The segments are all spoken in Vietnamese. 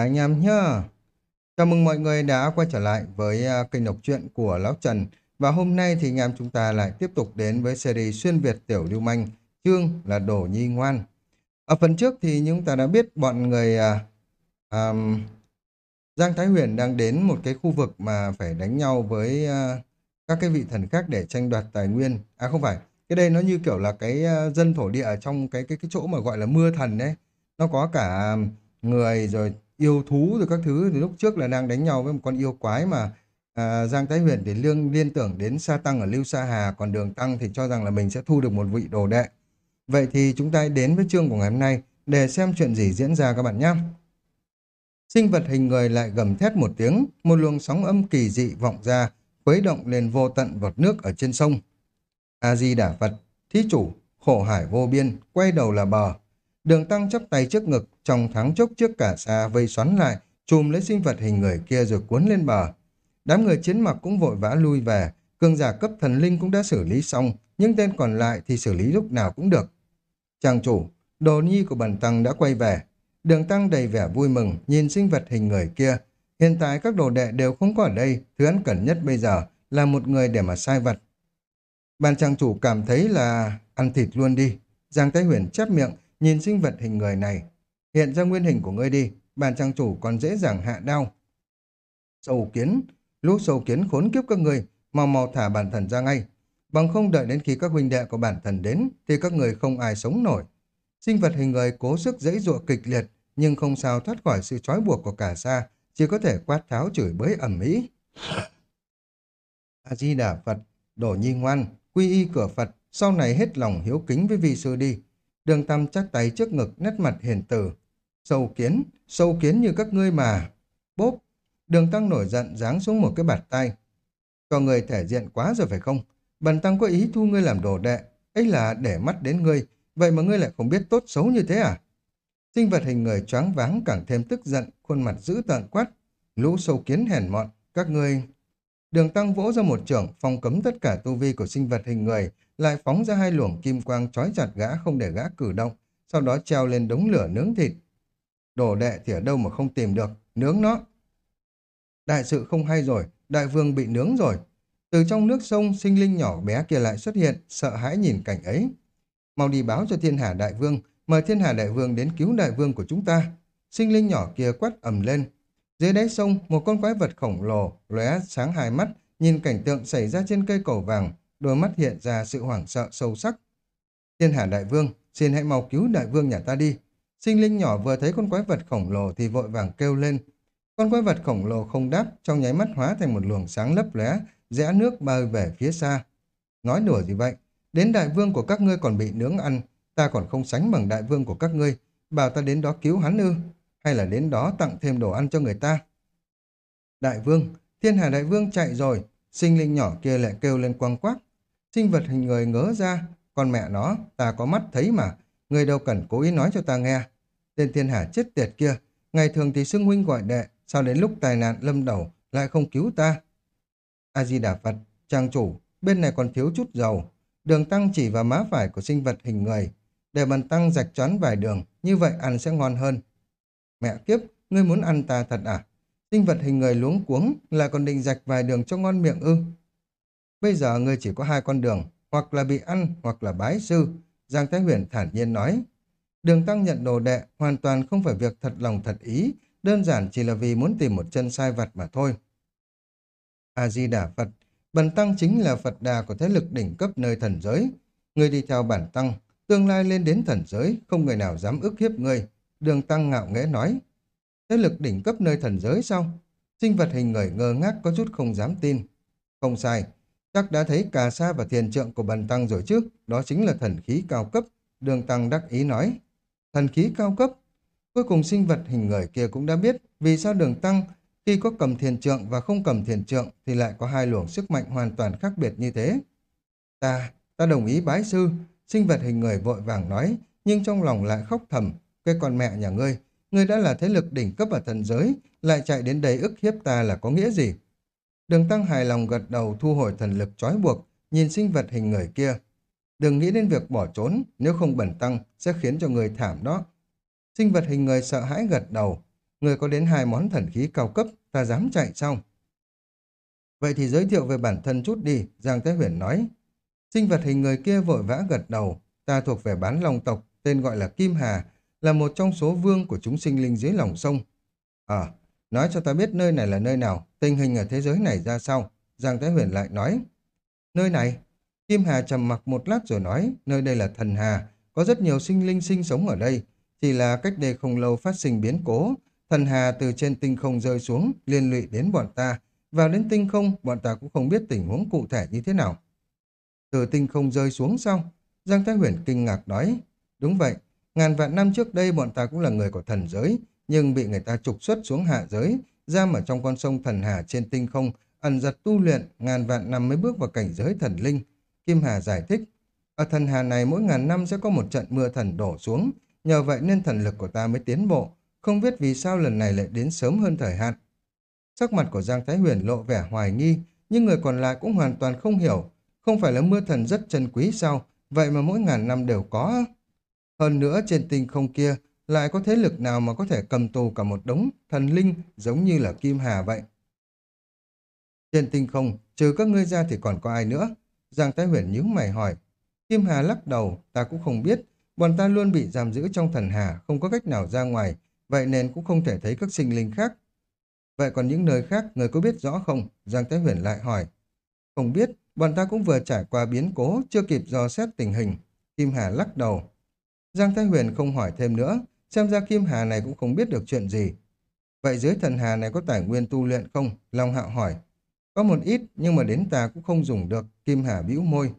anh em nhá. Chào mừng mọi người đã quay trở lại với à, kênh đọc truyện của Lão Trần. Và hôm nay thì anh em chúng ta lại tiếp tục đến với series xuyên Việt tiểu lưu manh, chương là Đổ Nhi Ngoan. Ở phần trước thì chúng ta đã biết bọn người à, à, Giang Thái Huyền đang đến một cái khu vực mà phải đánh nhau với à, các cái vị thần khác để tranh đoạt tài nguyên. À không phải, cái đây nó như kiểu là cái à, dân thổ địa ở trong cái cái cái chỗ mà gọi là mưa thần đấy. Nó có cả à, người rồi yêu thú rồi các thứ thì lúc trước là đang đánh nhau với một con yêu quái mà à, Giang Thái Huyền thì lương liên tưởng đến Sa Tăng ở Lưu Sa Hà còn Đường Tăng thì cho rằng là mình sẽ thu được một vị đồ đệ. Vậy thì chúng ta đến với chương của ngày hôm nay để xem chuyện gì diễn ra các bạn nhé. Sinh vật hình người lại gầm thét một tiếng, một luồng sóng âm kỳ dị vọng ra, khuấy động lên vô tận vọt nước ở trên sông. A-di-đà Phật, thí chủ, khổ hải vô biên, quay đầu là bờ. Đường Tăng chắp tay trước ngực, trong thoáng chốc trước cả xa vây xoắn lại, chùm lấy sinh vật hình người kia rồi cuốn lên bờ. Đám người chiến mặc cũng vội vã lui về, cường giả cấp thần linh cũng đã xử lý xong, nhưng tên còn lại thì xử lý lúc nào cũng được. Chàng chủ, đồ nhi của bần tăng đã quay về. Đường tăng đầy vẻ vui mừng, nhìn sinh vật hình người kia. Hiện tại các đồ đệ đều không có ở đây, thứ hắn cần nhất bây giờ là một người để mà sai vật. Bàn chàng chủ cảm thấy là ăn thịt luôn đi. Giang Thái Huyền chép miệng, nhìn sinh vật hình người này. Hiện ra nguyên hình của ngươi đi, bàn trang chủ còn dễ dàng hạ đau. Sâu kiến, lũ sâu kiến khốn kiếp các người, mau mau thả bản thần ra ngay. Bằng không đợi đến khi các huynh đệ của bản thần đến, thì các người không ai sống nổi. Sinh vật hình người cố sức dãy dụa kịch liệt, nhưng không sao thoát khỏi sự trói buộc của cả xa, chỉ có thể quát tháo chửi bới ẩm ý. A-di-đà Phật, đổ nhi ngoan, quy y cửa Phật, sau này hết lòng hiếu kính với vị sư đi. Đường Tam chắc tay trước ngực, nét mặt hiền từ. Sâu kiến, sâu kiến như các ngươi mà. Bốp, đường Tăng nổi giận giáng xuống một cái bạt tay. Cho người thể diện quá rồi phải không? Bần Tăng có ý thu ngươi làm đồ đệ, ấy là để mắt đến ngươi, vậy mà ngươi lại không biết tốt xấu như thế à? Sinh vật hình người choáng váng càng thêm tức giận, khuôn mặt dữ tợn quát. Lũ sâu kiến hèn mọn, các ngươi... Đường Tăng vỗ ra một trưởng, phong cấm tất cả tu vi của sinh vật hình người, lại phóng ra hai luồng kim quang trói chặt gã không để gã cử động, sau đó treo lên đống lửa nướng thịt. Đồ đệ thì ở đâu mà không tìm được, nướng nó. Đại sự không hay rồi, đại vương bị nướng rồi. Từ trong nước sông, sinh linh nhỏ bé kia lại xuất hiện, sợ hãi nhìn cảnh ấy. Mau đi báo cho thiên hà đại vương, mời thiên hà đại vương đến cứu đại vương của chúng ta. Sinh linh nhỏ kia quát ầm lên. Dưới đáy sông, một con quái vật khổng lồ, lóe sáng hai mắt, nhìn cảnh tượng xảy ra trên cây cổ vàng, đôi mắt hiện ra sự hoảng sợ sâu sắc. Thiên Hà Đại Vương, xin hãy mau cứu Đại Vương nhà ta đi. Sinh linh nhỏ vừa thấy con quái vật khổng lồ thì vội vàng kêu lên. Con quái vật khổng lồ không đáp, trong nháy mắt hóa thành một luồng sáng lấp lóe, rẽ nước bơi về phía xa. Nói đùa gì vậy? Đến Đại Vương của các ngươi còn bị nướng ăn, ta còn không sánh bằng Đại Vương của các ngươi. Bảo ta đến đó cứu hắn ư? Hay là đến đó tặng thêm đồ ăn cho người ta? Đại Vương, Thiên Hà Đại Vương chạy rồi, sinh linh nhỏ kia lại kêu lên quang quác. Sinh vật hình người ngớ ra, con mẹ nó, ta có mắt thấy mà, người đâu cần cố ý nói cho ta nghe. Tên thiên hà chết tiệt kia, ngày thường thì xưng huynh gọi đệ, sao đến lúc tai nạn lâm đầu lại không cứu ta? A-di-đà Phật, trang chủ, bên này còn thiếu chút dầu. Đường tăng chỉ vào má phải của sinh vật hình người, để bàn tăng rạch choán vài đường, như vậy ăn sẽ ngon hơn. Mẹ kiếp, ngươi muốn ăn ta thật à? Sinh vật hình người luống cuống, là còn định rạch vài đường cho ngon miệng ư? Bây giờ ngươi chỉ có hai con đường, hoặc là bị ăn, hoặc là bái sư. Giang Thái Huyền thản nhiên nói. Đường Tăng nhận đồ đệ hoàn toàn không phải việc thật lòng thật ý, đơn giản chỉ là vì muốn tìm một chân sai vật mà thôi. A-di-đà Phật, Bần Tăng chính là Phật đà của thế lực đỉnh cấp nơi thần giới. Người đi theo bản Tăng, tương lai lên đến thần giới, không người nào dám ức hiếp người. Đường Tăng ngạo nghễ nói. Thế lực đỉnh cấp nơi thần giới sao? Sinh vật hình người ngơ ngác có chút không dám tin. Không sai, Chắc đã thấy cà sa và thiền trượng của bần tăng rồi chứ, đó chính là thần khí cao cấp. Đường tăng đắc ý nói. Thần khí cao cấp? Cuối cùng sinh vật hình người kia cũng đã biết vì sao đường tăng khi có cầm thiền trượng và không cầm thiền trượng thì lại có hai luồng sức mạnh hoàn toàn khác biệt như thế. Ta, ta đồng ý bái sư, sinh vật hình người vội vàng nói, nhưng trong lòng lại khóc thầm, cái con mẹ nhà ngươi, ngươi đã là thế lực đỉnh cấp ở thần giới, lại chạy đến đây ức hiếp ta là có nghĩa gì? Đường Tăng hài lòng gật đầu thu hồi thần lực trói buộc, nhìn sinh vật hình người kia. Đừng nghĩ đến việc bỏ trốn, nếu không bẩn tăng sẽ khiến cho người thảm đó. Sinh vật hình người sợ hãi gật đầu. người có đến hai món thần khí cao cấp, ta dám chạy sao? Vậy thì giới thiệu về bản thân chút đi, Giang Thái Huyền nói. Sinh vật hình người kia vội vã gật đầu, ta thuộc về bán long tộc, tên gọi là Kim Hà, là một trong số vương của chúng sinh linh dưới lòng sông. À, nói cho ta biết nơi này là nơi nào, tình hình ở thế giới này ra sao? Giang Thái Huyền lại nói. Nơi này? Kim Hà trầm mặc một lát rồi nói, nơi đây là thần Hà, có rất nhiều sinh linh sinh sống ở đây, chỉ là cách đây không lâu phát sinh biến cố, thần Hà từ trên tinh không rơi xuống, liên lụy đến bọn ta, vào đến tinh không, bọn ta cũng không biết tình huống cụ thể như thế nào. Từ tinh không rơi xuống sao? Giang Thái Huyền kinh ngạc nói, đúng vậy, ngàn vạn năm trước đây bọn ta cũng là người của thần giới, nhưng bị người ta trục xuất xuống hạ giới, giam ở trong con sông thần Hà trên tinh không, ẩn giật tu luyện, ngàn vạn năm mới bước vào cảnh giới thần linh. Kim Hà giải thích, ở thần Hà này mỗi ngàn năm sẽ có một trận mưa thần đổ xuống, nhờ vậy nên thần lực của ta mới tiến bộ, không biết vì sao lần này lại đến sớm hơn thời hạn. Sắc mặt của Giang Thái Huyền lộ vẻ hoài nghi, nhưng người còn lại cũng hoàn toàn không hiểu, không phải là mưa thần rất chân quý sao, vậy mà mỗi ngàn năm đều có. Hơn nữa trên tinh không kia lại có thế lực nào mà có thể cầm tù cả một đống thần linh giống như là Kim Hà vậy. Trên tinh không, trừ các ngươi ra thì còn có ai nữa? Giang Thái Huyền nhíu mày hỏi. Kim Hà lắc đầu, ta cũng không biết. Bọn ta luôn bị giam giữ trong thần hà, không có cách nào ra ngoài, vậy nên cũng không thể thấy các sinh linh khác. Vậy còn những nơi khác, người có biết rõ không? Giang Thái Huyền lại hỏi. Không biết, bọn ta cũng vừa trải qua biến cố, chưa kịp dò xét tình hình. Kim Hà lắc đầu. Giang Thái Huyền không hỏi thêm nữa, xem ra Kim Hà này cũng không biết được chuyện gì. Vậy dưới thần hà này có tài nguyên tu luyện không? Long Hạo hỏi. Có một ít, nhưng mà đến ta cũng không dùng được, Kim Hà bĩu môi.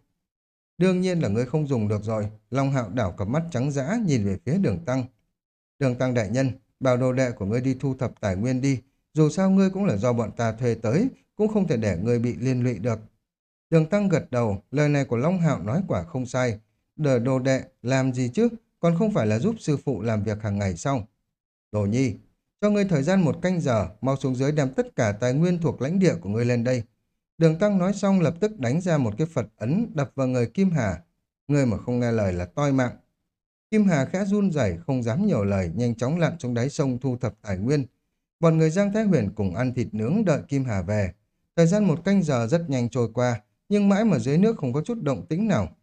Đương nhiên là ngươi không dùng được rồi, Long Hạo đảo cặp mắt trắng dã nhìn về phía đường tăng. Đường tăng đại nhân, bảo đồ đệ của ngươi đi thu thập tài nguyên đi, dù sao ngươi cũng là do bọn ta thuê tới, cũng không thể để ngươi bị liên lụy được. Đường tăng gật đầu, lời này của Long Hạo nói quả không sai. Đờ đồ đệ, làm gì chứ, còn không phải là giúp sư phụ làm việc hàng ngày xong. Đồ nhi, cho ngươi thời gian một canh giờ, mau xuống dưới đem tất cả tài nguyên thuộc lãnh địa của ngươi lên đây. Đường Tăng nói xong lập tức đánh ra một cái Phật ấn đập vào người Kim Hà. Người mà không nghe lời là toi mạng. Kim Hà khẽ run rẩy không dám nhiều lời, nhanh chóng lặn xuống đáy sông thu thập tài nguyên. Bọn người Giang Thái Huyền cùng ăn thịt nướng đợi Kim Hà về. Thời gian một canh giờ rất nhanh trôi qua, nhưng mãi mà dưới nước không có chút động tĩnh nào.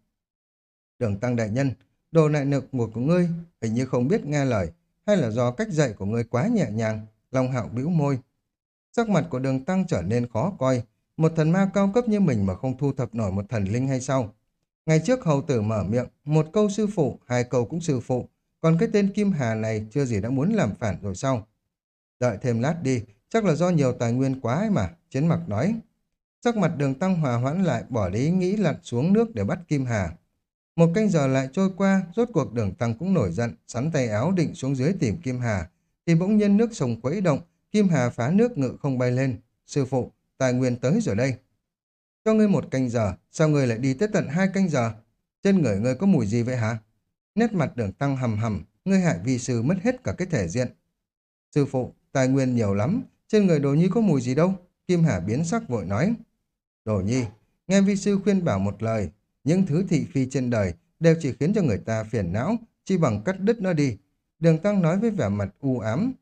Đường Tăng Đại Nhân, đồ nại nực một của ngươi hình như không biết nghe lời, hay là do cách dạy của ngươi quá nhẹ nhàng, Long Hạo bĩu môi. Sắc mặt của đường Tăng trở nên khó coi, một thần ma cao cấp như mình mà không thu thập nổi một thần linh hay sao? Ngày trước hầu tử mở miệng, một câu sư phụ, hai câu cũng sư phụ, còn cái tên Kim Hà này chưa gì đã muốn làm phản rồi sao? Đợi thêm lát đi, chắc là do nhiều tài nguyên quá ấy mà, chiến mặc nói. Sắc mặt đường tăng hòa hoãn lại bỏ lý nghĩ lặn xuống nước để bắt Kim Hà. Một canh giờ lại trôi qua, rốt cuộc đường tăng cũng nổi giận, sắn tay áo định xuống dưới tìm Kim Hà. Thì bỗng nhiên nước sông quấy động, Kim Hà phá nước ngự không bay lên. Sư phụ, tài nguyên tới rồi đây. Cho ngươi một canh giờ, sao ngươi lại đi tới tận hai canh giờ? Trên người ngươi có mùi gì vậy hả? Nét mặt đường tăng hầm hầm, ngươi hại vi sư mất hết cả cái thể diện. Sư phụ, tài nguyên nhiều lắm, trên người đồ nhi có mùi gì đâu? Kim Hà biến sắc vội nói. Đồ nhi, nghe vi sư khuyên bảo một lời, những thứ thị phi trên đời đều chỉ khiến cho người ta phiền não, chỉ bằng cắt đứt nó đi. Đường Tăng nói với vẻ mặt u ám.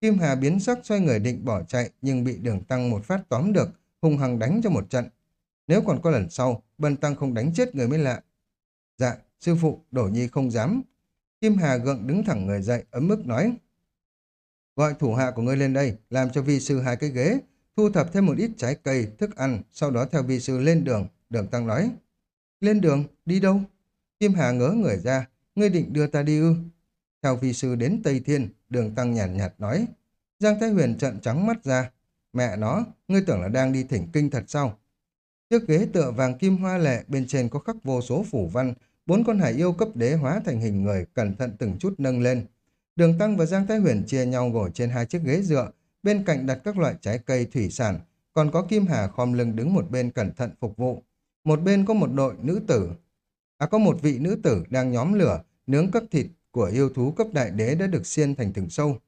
Kim Hà biến sắc xoay người định bỏ chạy nhưng bị đường Tăng một phát tóm được, hung hăng đánh cho một trận. Nếu còn có lần sau, Bần Tăng không đánh chết người mới lạ. Dạ, sư phụ, đổ nhi không dám. Kim Hà gượng đứng thẳng người dậy, ấm ức nói. Gọi thủ hạ của ngươi lên đây, làm cho vi sư hai cái ghế, thu thập thêm một ít trái cây, thức ăn, sau đó theo vi sư lên đường, đường Tăng nói. Lên đường, đi đâu? Kim Hà ngỡ người ra, ngươi định đưa ta đi ư? Theo vi sư đến Tây Thiên, đường tăng nhàn nhạt, nhạt nói. Giang Thái Huyền trận trắng mắt ra. Mẹ nó, ngươi tưởng là đang đi thỉnh kinh thật sao? trước ghế tựa vàng kim hoa lệ bên trên có khắc vô số phủ văn, bốn con hải yêu cấp đế hóa thành hình người, cẩn thận từng chút nâng lên. Đường Tăng và Giang Thái Huyền chia nhau ngồi trên hai chiếc ghế dựa, bên cạnh đặt các loại trái cây thủy sản, còn có Kim Hà khom lưng đứng một bên cẩn thận phục vụ. Một bên có một đội nữ tử, à có một vị nữ tử đang nhóm lửa, nướng các thịt của yêu thú cấp đại đế đã được xiên thành từng sâu.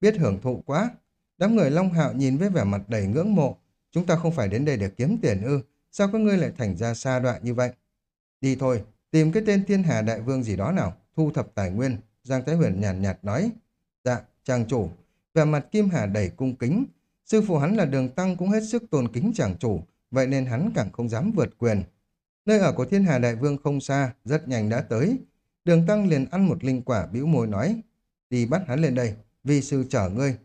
Biết hưởng thụ quá, đám người Long Hạo nhìn với vẻ mặt đầy ngưỡng mộ, chúng ta không phải đến đây để kiếm tiền ư, sao các ngươi lại thành ra xa đoạn như vậy? Đi thôi, tìm cái tên thiên hà đại vương gì đó nào, thu thập tài nguyên, Giang Thái Huyền nhàn nhạt, nhạt nói. Dạ, chàng chủ, Vẻ mặt Kim Hà đầy cung kính, sư phụ hắn là đường tăng cũng hết sức tôn kính chàng chủ, vậy nên hắn càng không dám vượt quyền. Nơi ở của thiên hà đại vương không xa, rất nhanh đã tới. Đường tăng liền ăn một linh quả bĩu môi nói, đi bắt hắn lên đây, vì sư chở ngươi.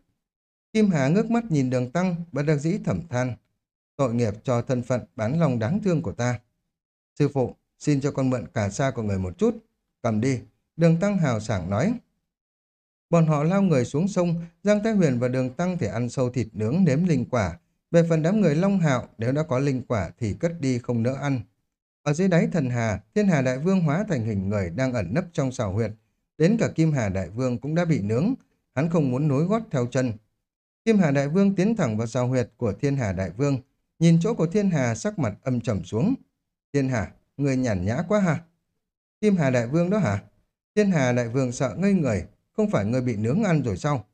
Kim Hà ngước mắt nhìn đường tăng, bất đắc dĩ thẩm than, tội nghiệp cho thân phận bán lòng đáng thương của ta. Sư phụ, xin cho con mượn cả xa của người một chút, cầm đi, đường tăng hào sảng nói. Bọn họ lao người xuống sông, Giang Thái Huyền và Đường Tăng thì ăn sâu thịt nướng nếm linh quả. Về phần đám người Long Hạo, nếu đã có linh quả thì cất đi không nỡ ăn. Ở dưới đáy thần hà, thiên hà đại vương hóa thành hình người đang ẩn nấp trong xào huyệt. Đến cả Kim Hà đại vương cũng đã bị nướng. Hắn không muốn nối gót theo chân. Kim Hà đại vương tiến thẳng vào xào huyệt của thiên hà đại vương. Nhìn chỗ của thiên hà sắc mặt âm trầm xuống. Thiên hà, người nhàn nhã quá hả? Kim Hà đại vương đó hả? Thiên hà đại vương sợ ngây người, không phải người bị nướng ăn rồi sao?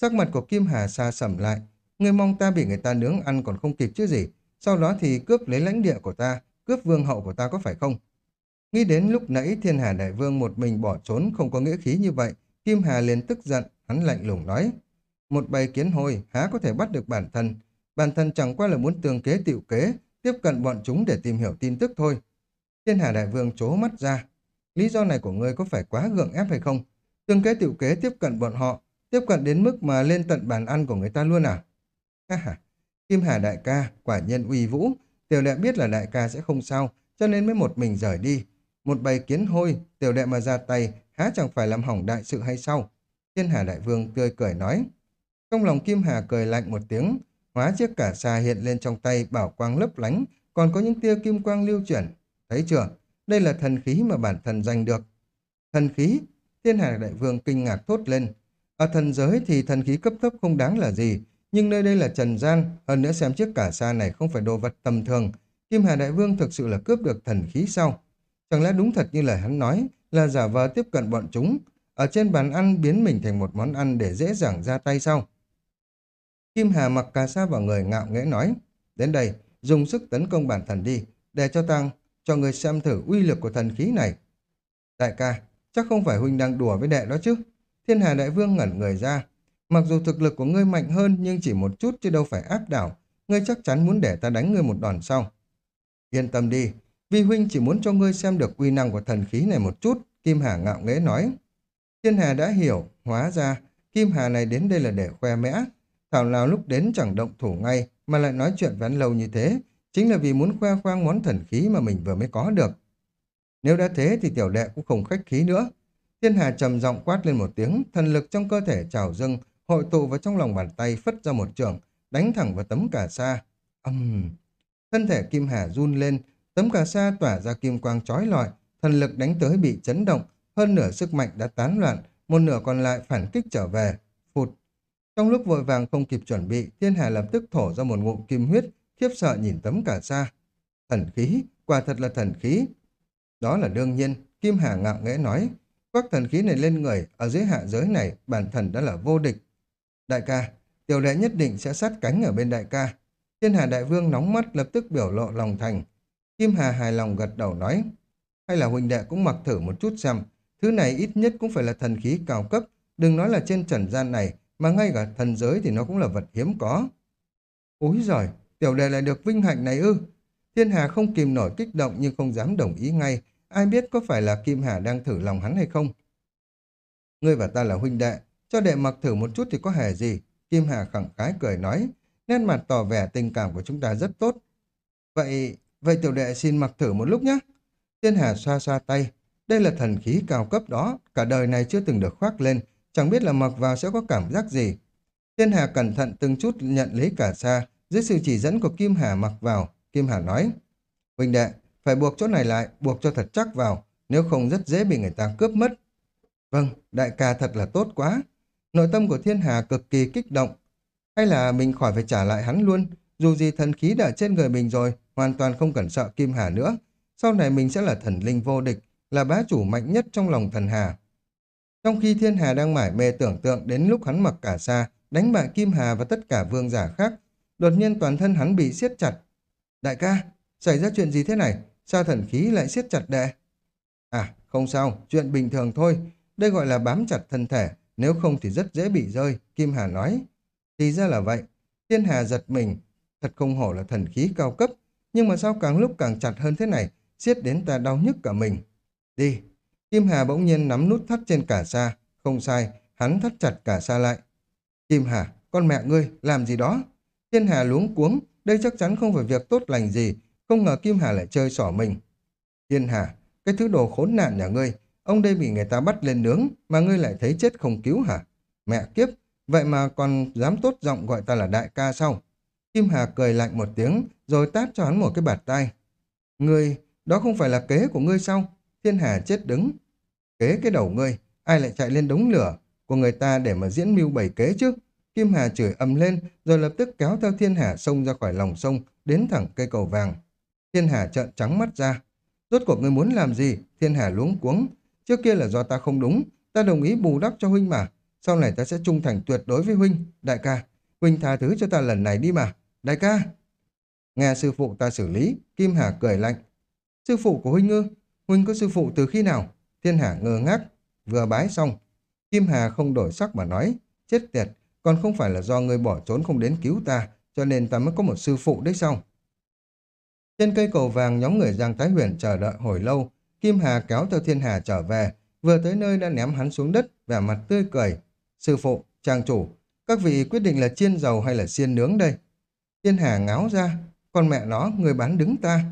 Sắc mặt của Kim Hà xa sầm lại, người mong ta bị người ta nướng ăn còn không kịp chứ gì, sau đó thì cướp lấy lãnh địa của ta, cướp vương hậu của ta có phải không? Nghĩ đến lúc nãy thiên hà đại vương một mình bỏ trốn không có nghĩa khí như vậy, Kim Hà liền tức giận, hắn lạnh lùng nói. Một bầy kiến hồi há có thể bắt được bản thân, bản thân chẳng qua là muốn tường kế tiệu kế, tiếp cận bọn chúng để tìm hiểu tin tức thôi. Thiên hà đại vương chố mắt ra, lý do này của ngươi có phải quá gượng ép hay không? Tương kế tiểu kế tiếp cận bọn họ, tiếp cận đến mức mà lên tận bàn ăn của người ta luôn à? Ha ha, Kim Hà đại ca, quả nhân uy vũ, tiểu đệ biết là đại ca sẽ không sao, cho nên mới một mình rời đi. Một bầy kiến hôi, tiểu đệ mà ra tay, há chẳng phải làm hỏng đại sự hay sao? Thiên Hà đại vương tươi cười nói. Trong lòng Kim Hà cười lạnh một tiếng, hóa chiếc cả xà hiện lên trong tay bảo quang lấp lánh, còn có những tia kim quang lưu chuyển. Thấy chưa? Đây là thần khí mà bản thân giành được. Thần khí? Thiên Hà Đại Vương kinh ngạc thốt lên. Ở thần giới thì thần khí cấp thấp không đáng là gì, nhưng nơi đây là trần gian, hơn nữa xem chiếc cả sa này không phải đồ vật tầm thường. Kim Hà Đại Vương thực sự là cướp được thần khí sao? Chẳng lẽ đúng thật như lời hắn nói, là giả vờ tiếp cận bọn chúng, ở trên bàn ăn biến mình thành một món ăn để dễ dàng ra tay sao? Kim Hà mặc cà sa vào người ngạo nghễ nói, đến đây, dùng sức tấn công bản thần đi, để cho tăng, cho người xem thử uy lực của thần khí này. Đại ca, Chắc không phải huynh đang đùa với đệ đó chứ. Thiên Hà Đại Vương ngẩn người ra. Mặc dù thực lực của ngươi mạnh hơn nhưng chỉ một chút chứ đâu phải áp đảo. Ngươi chắc chắn muốn để ta đánh ngươi một đòn sau. Yên tâm đi. Vi huynh chỉ muốn cho ngươi xem được uy năng của thần khí này một chút. Kim Hà ngạo nghễ nói. Thiên Hà đã hiểu. Hóa ra Kim Hà này đến đây là để khoe mẽ. Thảo nào lúc đến chẳng động thủ ngay mà lại nói chuyện ván lâu như thế. Chính là vì muốn khoe khoang món thần khí mà mình vừa mới có được. Nếu đã thế thì tiểu đệ cũng không khách khí nữa. Thiên Hà trầm giọng quát lên một tiếng, thần lực trong cơ thể trào dâng, hội tụ vào trong lòng bàn tay phất ra một trường, đánh thẳng vào tấm cà sa. Âm! Uhm. Thân thể Kim Hà run lên, tấm cà sa tỏa ra kim quang chói lọi, thần lực đánh tới bị chấn động, hơn nửa sức mạnh đã tán loạn, một nửa còn lại phản kích trở về. Phụt! Trong lúc vội vàng không kịp chuẩn bị, Thiên Hà lập tức thổ ra một ngụm kim huyết, khiếp sợ nhìn tấm cà sa. Thần khí, quả thật là thần khí, đó là đương nhiên, Kim Hà ngạo nghễ nói, các thần khí này lên người, ở dưới hạ giới này, bản thần đã là vô địch. Đại ca, tiểu đệ nhất định sẽ sát cánh ở bên đại ca. Thiên Hà Đại Vương nóng mắt lập tức biểu lộ lòng thành. Kim Hà hài lòng gật đầu nói, hay là huynh đệ cũng mặc thử một chút xem, thứ này ít nhất cũng phải là thần khí cao cấp, đừng nói là trên trần gian này, mà ngay cả thần giới thì nó cũng là vật hiếm có. Úi giời, tiểu đệ lại được vinh hạnh này ư, Thiên Hà không kìm nổi kích động nhưng không dám đồng ý ngay. Ai biết có phải là Kim Hà đang thử lòng hắn hay không? Ngươi và ta là huynh đệ, cho đệ mặc thử một chút thì có hề gì. Kim Hà khẳng khái cười nói, nét mặt tỏ vẻ tình cảm của chúng ta rất tốt. Vậy, vậy tiểu đệ xin mặc thử một lúc nhé. Thiên Hà xoa xoa tay, đây là thần khí cao cấp đó, cả đời này chưa từng được khoác lên, chẳng biết là mặc vào sẽ có cảm giác gì. Thiên Hà cẩn thận từng chút nhận lấy cả xa, dưới sự chỉ dẫn của Kim Hà mặc vào, Kim Hà nói, Huynh đệ, phải buộc chỗ này lại, buộc cho thật chắc vào, nếu không rất dễ bị người ta cướp mất. Vâng, đại ca thật là tốt quá. Nội tâm của thiên hà cực kỳ kích động. Hay là mình khỏi phải trả lại hắn luôn, dù gì thần khí đã trên người mình rồi, hoàn toàn không cần sợ Kim Hà nữa. Sau này mình sẽ là thần linh vô địch, là bá chủ mạnh nhất trong lòng thần hà. Trong khi thiên hà đang mải mê tưởng tượng đến lúc hắn mặc cả xa, đánh bại Kim Hà và tất cả vương giả khác, đột nhiên toàn thân hắn bị siết chặt, Đại ca, xảy ra chuyện gì thế này? Sao thần khí lại siết chặt đệ? À, không sao, chuyện bình thường thôi. Đây gọi là bám chặt thân thể, nếu không thì rất dễ bị rơi, Kim Hà nói. Thì ra là vậy, Thiên Hà giật mình, thật không hổ là thần khí cao cấp, nhưng mà sao càng lúc càng chặt hơn thế này, siết đến ta đau nhức cả mình. Đi, Kim Hà bỗng nhiên nắm nút thắt trên cả sa, không sai, hắn thắt chặt cả sa lại. Kim Hà, con mẹ ngươi, làm gì đó? Thiên Hà luống cuống, đây chắc chắn không phải việc tốt lành gì, không ngờ Kim Hà lại chơi xỏ mình. Thiên Hà, cái thứ đồ khốn nạn nhà ngươi, ông đây bị người ta bắt lên nướng, mà ngươi lại thấy chết không cứu hả? Mẹ kiếp, vậy mà còn dám tốt giọng gọi ta là đại ca sao? Kim Hà cười lạnh một tiếng, rồi tát cho hắn một cái bạt tay. Ngươi, đó không phải là kế của ngươi sao? Thiên Hà chết đứng. Kế cái đầu ngươi, ai lại chạy lên đống lửa của người ta để mà diễn mưu bày kế chứ? Kim Hà chửi ầm lên, rồi lập tức kéo theo Thiên Hà xông ra khỏi lòng sông, đến thẳng cây cầu vàng. Thiên Hà trợn trắng mắt ra. Rốt cuộc ngươi muốn làm gì? Thiên Hà luống cuống. Trước kia là do ta không đúng, ta đồng ý bù đắp cho huynh mà. Sau này ta sẽ trung thành tuyệt đối với huynh. Đại ca, huynh tha thứ cho ta lần này đi mà. Đại ca! Nghe sư phụ ta xử lý, Kim Hà cười lạnh. Sư phụ của huynh ư? Huynh có sư phụ từ khi nào? Thiên Hà ngơ ngác, vừa bái xong. Kim Hà không đổi sắc mà nói, chết tiệt, còn không phải là do ngươi bỏ trốn không đến cứu ta, cho nên ta mới có một sư phụ đấy sao? Trên cây cầu vàng, nhóm người Giang Thái Huyền chờ đợi hồi lâu. Kim Hà kéo theo Thiên Hà trở về, vừa tới nơi đã ném hắn xuống đất, vẻ mặt tươi cười. Sư phụ, trang chủ, các vị quyết định là chiên dầu hay là xiên nướng đây? Thiên Hà ngáo ra, con mẹ nó, người bán đứng ta.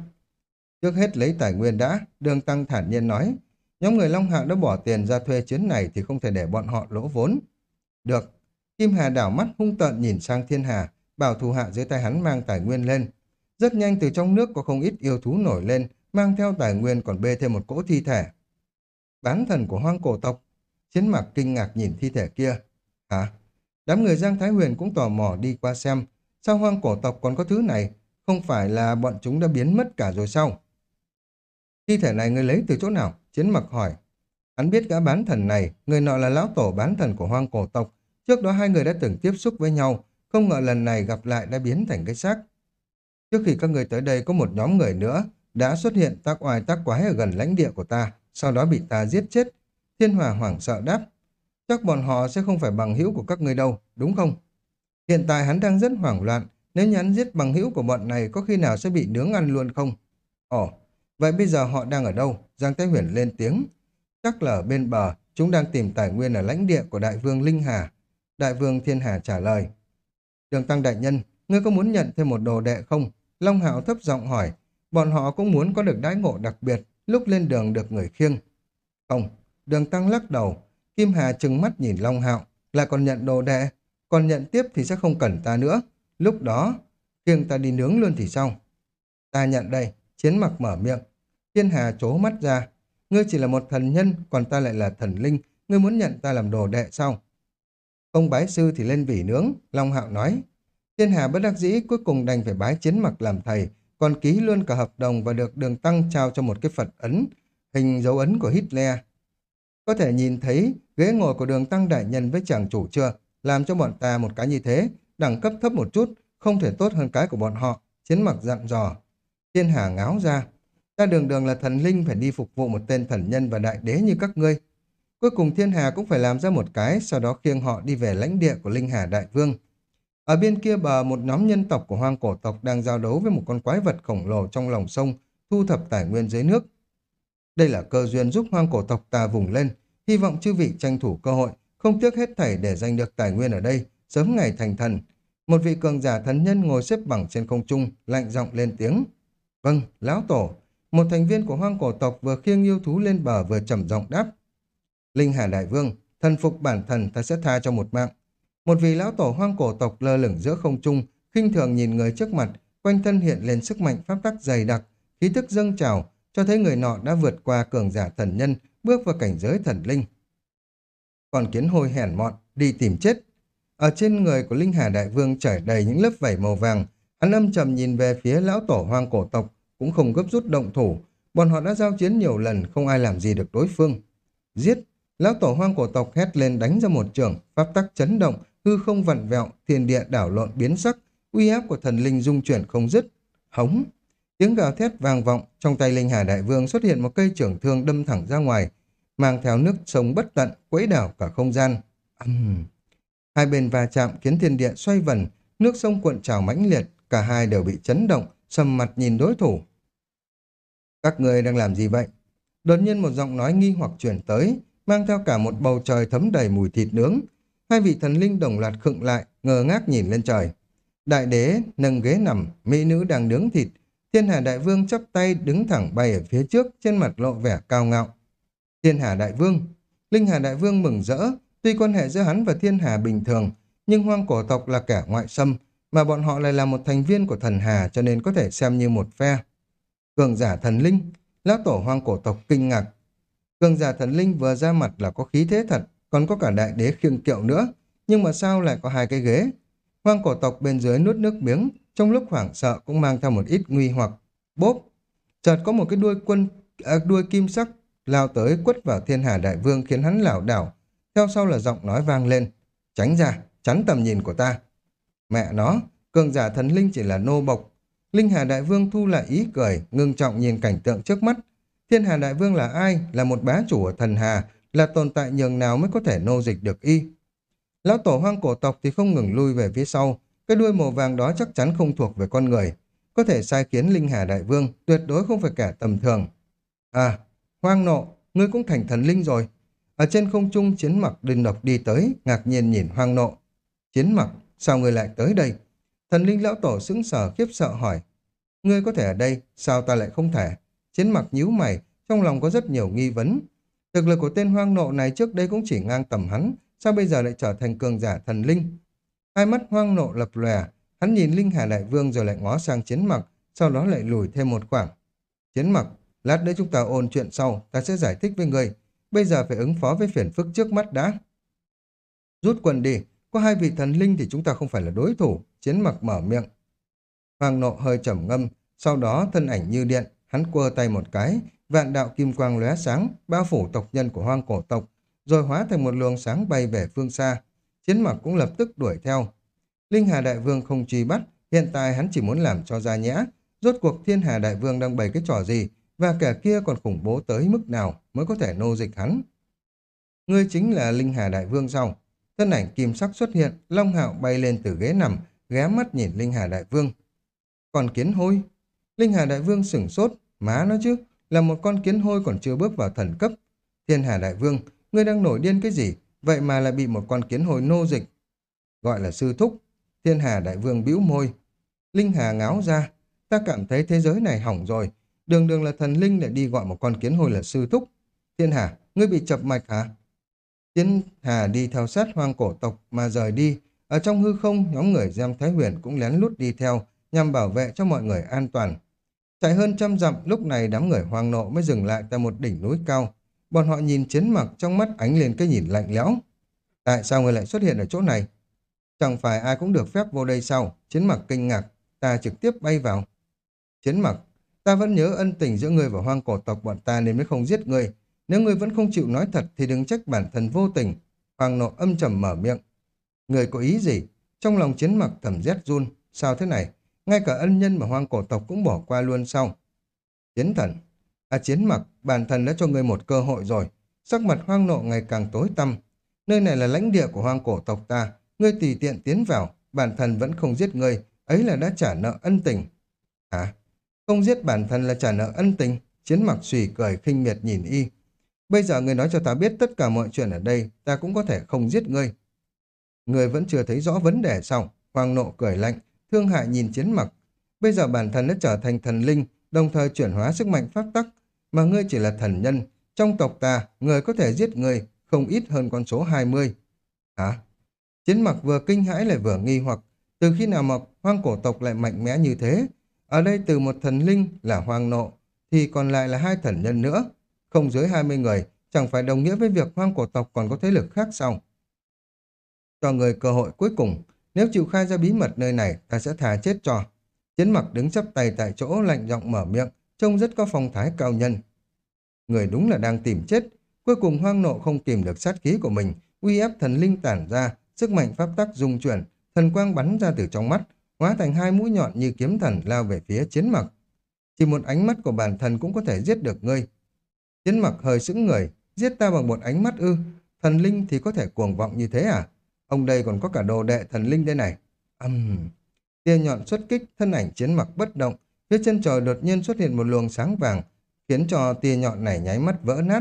Trước hết lấy tài nguyên đã, đường tăng thản nhiên nói. Nhóm người Long Hạ đã bỏ tiền ra thuê chuyến này thì không thể để bọn họ lỗ vốn. Được. Kim Hà đảo mắt hung tợn nhìn sang Thiên Hà, bảo thủ hạ dưới tay hắn mang tài nguyên lên. Rất nhanh từ trong nước có không ít yêu thú nổi lên, mang theo tài nguyên còn bê thêm một cỗ thi thể. Bán thần của hoang cổ tộc. Chiến mặc kinh ngạc nhìn thi thể kia. Hả? Đám người Giang Thái Huyền cũng tò mò đi qua xem. Sao hoang cổ tộc còn có thứ này? Không phải là bọn chúng đã biến mất cả rồi sao? Thi thể này người lấy từ chỗ nào? Chiến mặc hỏi. Hắn biết gã bán thần này, người nọ là lão tổ bán thần của hoang cổ tộc. Trước đó hai người đã từng tiếp xúc với nhau, không ngờ lần này gặp lại đã biến thành cái xác. Trước khi các người tới đây có một nhóm người nữa đã xuất hiện tác oai tác quái ở gần lãnh địa của ta, sau đó bị ta giết chết. Thiên Hòa hoảng sợ đáp. Chắc bọn họ sẽ không phải bằng hữu của các người đâu, đúng không? Hiện tại hắn đang rất hoảng loạn, nếu như hắn giết bằng hữu của bọn này có khi nào sẽ bị nướng ăn luôn không? Ồ, vậy bây giờ họ đang ở đâu? Giang Thái Huyền lên tiếng. Chắc là ở bên bờ, chúng đang tìm tài nguyên ở lãnh địa của đại vương Linh Hà. Đại vương Thiên Hà trả lời. Đường Tăng Đại Nhân, ngươi có muốn nhận thêm một đồ đệ không? Long Hạo thấp giọng hỏi. Bọn họ cũng muốn có được đãi ngộ đặc biệt, lúc lên đường được người khiêng. Không, đường Tăng lắc đầu. Kim Hà trừng mắt nhìn Long Hạo, là còn nhận đồ đệ. Còn nhận tiếp thì sẽ không cần ta nữa. Lúc đó, khiêng ta đi nướng luôn thì xong. Ta nhận đây, chiến mặc mở miệng. Thiên Hà chố mắt ra. Ngươi chỉ là một thần nhân, còn ta lại là thần linh. Ngươi muốn nhận ta làm đồ đệ sao? Ông bái sư thì lên vỉ nướng, Long Hạo nói. Thiên Hà bất đắc dĩ cuối cùng đành phải bái chiến mặc làm thầy, còn ký luôn cả hợp đồng và được đường tăng trao cho một cái Phật ấn, hình dấu ấn của Hitler. Có thể nhìn thấy ghế ngồi của đường tăng đại nhân với chàng chủ chưa, làm cho bọn ta một cái như thế, đẳng cấp thấp một chút, không thể tốt hơn cái của bọn họ. Chiến mặc dặn dò. Thiên Hà ngáo ra. Ta đường đường là thần linh phải đi phục vụ một tên thần nhân và đại đế như các ngươi. Cuối cùng Thiên Hà cũng phải làm ra một cái, sau đó khiêng họ đi về lãnh địa của Linh Hà Đại Vương. Ở bên kia bờ, một nhóm nhân tộc của hoang cổ tộc đang giao đấu với một con quái vật khổng lồ trong lòng sông, thu thập tài nguyên dưới nước. Đây là cơ duyên giúp hoang cổ tộc ta vùng lên, hy vọng chư vị tranh thủ cơ hội, không tiếc hết thảy để giành được tài nguyên ở đây, sớm ngày thành thần. Một vị cường giả thần nhân ngồi xếp bằng trên không trung, lạnh giọng lên tiếng. Vâng, lão tổ. Một thành viên của hoang cổ tộc vừa khiêng yêu thú lên bờ vừa trầm giọng đáp. Linh Hà Đại Vương, thần phục bản thần ta sẽ tha cho một mạng. Một vị lão tổ hoang cổ tộc lơ lửng giữa không trung, khinh thường nhìn người trước mặt, quanh thân hiện lên sức mạnh pháp tắc dày đặc, khí tức dâng trào, cho thấy người nọ đã vượt qua cường giả thần nhân, bước vào cảnh giới thần linh. Còn kiến hôi hèn mọn, đi tìm chết. Ở trên người của Linh Hà Đại Vương trải đầy những lớp vảy màu vàng, hắn âm trầm nhìn về phía lão tổ hoang cổ tộc, cũng không gấp rút động thủ, bọn họ đã giao chiến nhiều lần, không ai làm gì được đối phương. Giết! Lão tổ hoang cổ tộc hét lên đánh ra một trường, pháp tắc chấn động, hư không vặn vẹo, thiên địa đảo lộn biến sắc, uy áp của thần linh dung chuyển không dứt. Hống! Tiếng gào thét vang vọng, trong tay linh hà đại vương xuất hiện một cây trưởng thương đâm thẳng ra ngoài, mang theo nước sông bất tận, quấy đảo cả không gian. Uhm. Hai bên va chạm khiến thiên địa xoay vần, nước sông cuộn trào mãnh liệt, cả hai đều bị chấn động, sầm mặt nhìn đối thủ. Các người đang làm gì vậy? Đột nhiên một giọng nói nghi hoặc chuyển tới, mang theo cả một bầu trời thấm đầy mùi thịt nướng. Hai vị thần linh đồng loạt khựng lại, ngơ ngác nhìn lên trời. Đại đế nâng ghế nằm, mỹ nữ đang nướng thịt. Thiên Hà Đại Vương chắp tay đứng thẳng bay ở phía trước, trên mặt lộ vẻ cao ngạo. Thiên Hà Đại Vương Linh Hà Đại Vương mừng rỡ, tuy quan hệ giữa hắn và Thiên Hà bình thường, nhưng hoang cổ tộc là kẻ ngoại xâm, mà bọn họ lại là một thành viên của thần Hà cho nên có thể xem như một phe. Cường giả thần linh, lão tổ hoang cổ tộc kinh ngạc. Cường giả thần linh vừa ra mặt là có khí thế thật, còn có cả đại đế khiêng kiệu nữa, nhưng mà sao lại có hai cái ghế? Hoang cổ tộc bên dưới nuốt nước miếng, trong lúc hoảng sợ cũng mang theo một ít nguy hoặc. Bốp! Chợt có một cái đuôi quân, à, đuôi kim sắc lao tới quất vào thiên hà đại vương khiến hắn lảo đảo. Theo sau là giọng nói vang lên. Tránh ra, chắn tầm nhìn của ta. Mẹ nó, cường giả thần linh chỉ là nô bộc. Linh Hà Đại Vương thu lại ý cười, ngưng trọng nhìn cảnh tượng trước mắt. Thiên Hà Đại Vương là ai? Là một bá chủ ở thần Hà, là tồn tại nhường nào mới có thể nô dịch được y. Lão tổ hoang cổ tộc thì không ngừng lui về phía sau, cái đuôi màu vàng đó chắc chắn không thuộc về con người. Có thể sai khiến Linh Hà Đại Vương, tuyệt đối không phải kẻ tầm thường. À, hoang nộ, ngươi cũng thành thần linh rồi. Ở trên không trung chiến mặc đinh độc đi tới, ngạc nhiên nhìn hoang nộ. Chiến mặc, sao ngươi lại tới đây? Thần linh lão tổ sững sờ khiếp sợ hỏi. Ngươi có thể ở đây, sao ta lại không thể? Chiến mặc nhíu mày, trong lòng có rất nhiều nghi vấn. Thực lực của tên hoang nộ này trước đây cũng chỉ ngang tầm hắn, sao bây giờ lại trở thành cường giả thần linh? Hai mắt hoang nộ lập lòe, hắn nhìn Linh Hà Đại Vương rồi lại ngó sang chiến mặc, sau đó lại lùi thêm một khoảng. Chiến mặc, lát nữa chúng ta ôn chuyện sau, ta sẽ giải thích với người. Bây giờ phải ứng phó với phiền phức trước mắt đã. Rút quần đi, có hai vị thần linh thì chúng ta không phải là đối thủ, chiến mặc mở miệng. Hoàng nộ hơi trầm ngâm, sau đó thân ảnh như điện, hắn quơ tay một cái, vạn đạo kim quang lóe sáng, bao phủ tộc nhân của hoang cổ tộc, rồi hóa thành một luồng sáng bay về phương xa. Chiến mặc cũng lập tức đuổi theo. Linh Hà Đại Vương không truy bắt, hiện tại hắn chỉ muốn làm cho ra nhẽ. Rốt cuộc Thiên Hà Đại Vương đang bày cái trò gì, và kẻ kia còn khủng bố tới mức nào mới có thể nô dịch hắn. Ngươi chính là Linh Hà Đại Vương sau Thân ảnh kim sắc xuất hiện, Long Hạo bay lên từ ghế nằm, ghé mắt nhìn Linh Hà Đại Vương. Còn kiến hôi? Linh Hà Đại Vương sửng sốt, má nó chứ, là một con kiến hôi còn chưa bước vào thần cấp. Thiên Hà Đại Vương, ngươi đang nổi điên cái gì? Vậy mà lại bị một con kiến hôi nô dịch. Gọi là sư thúc. Thiên Hà Đại Vương bĩu môi. Linh Hà ngáo ra. Ta cảm thấy thế giới này hỏng rồi. Đường đường là thần linh lại đi gọi một con kiến hôi là sư thúc. Thiên Hà, ngươi bị chập mạch hả? Thiên Hà đi theo sát hoang cổ tộc mà rời đi. Ở trong hư không, nhóm người Giam Thái Huyền cũng lén lút đi theo, nhằm bảo vệ cho mọi người an toàn. Chạy hơn trăm dặm, lúc này đám người hoang nộ mới dừng lại tại một đỉnh núi cao. Bọn họ nhìn chiến mặc trong mắt ánh lên cái nhìn lạnh lẽo. Tại sao người lại xuất hiện ở chỗ này? Chẳng phải ai cũng được phép vô đây sao? Chiến mặc kinh ngạc, ta trực tiếp bay vào. Chiến mặc, ta vẫn nhớ ân tình giữa ngươi và hoang cổ tộc bọn ta nên mới không giết ngươi. Nếu ngươi vẫn không chịu nói thật thì đừng trách bản thân vô tình. Hoàng nộ âm trầm mở miệng. Người có ý gì? Trong lòng chiến mặc thầm rét run. Sao thế này? Ngay cả ân nhân mà hoang cổ tộc cũng bỏ qua luôn sau Chiến thần. À chiến mặc, bản thần đã cho ngươi một cơ hội rồi. Sắc mặt hoang nộ ngày càng tối tăm. Nơi này là lãnh địa của hoang cổ tộc ta. Ngươi tùy tiện tiến vào. Bản thần vẫn không giết ngươi. Ấy là đã trả nợ ân tình. Hả? Không giết bản thân là trả nợ ân tình. Chiến mặc xùy cười khinh miệt nhìn y. Bây giờ ngươi nói cho ta biết tất cả mọi chuyện ở đây, ta cũng có thể không giết ngươi. Ngươi vẫn chưa thấy rõ vấn đề sao? Hoàng nộ cười lạnh, thương hại nhìn chiến mặc. Bây giờ bản thân đã trở thành thần linh, đồng thời chuyển hóa sức mạnh pháp tắc, mà ngươi chỉ là thần nhân. Trong tộc ta, người có thể giết người không ít hơn con số 20. Hả? Chiến mặc vừa kinh hãi lại vừa nghi hoặc, từ khi nào mà hoang cổ tộc lại mạnh mẽ như thế? Ở đây từ một thần linh là hoang nộ, thì còn lại là hai thần nhân nữa. Không dưới 20 người, chẳng phải đồng nghĩa với việc hoang cổ tộc còn có thế lực khác sao? Cho người cơ hội cuối cùng, nếu chịu khai ra bí mật nơi này, ta sẽ thà chết cho. Chiến mặc đứng chắp tay tại chỗ lạnh giọng mở miệng, trông rất có phong thái cao nhân. Người đúng là đang tìm chết. Cuối cùng hoang nộ không tìm được sát khí của mình, uy ép thần linh tản ra, sức mạnh pháp tắc dung chuyển, thần quang bắn ra từ trong mắt, hóa thành hai mũi nhọn như kiếm thần lao về phía chiến mặc. Chỉ một ánh mắt của bản thân cũng có thể giết được ngươi. Chiến mặc hơi sững người, giết ta bằng một ánh mắt ư. Thần linh thì có thể cuồng vọng như thế à? Ông đây còn có cả đồ đệ thần linh đây này. Âm... Uhm. Tia nhọn xuất kích, thân ảnh chiến mặc bất động. Phía chân trời đột nhiên xuất hiện một luồng sáng vàng, khiến cho tia nhọn này nháy mắt vỡ nát.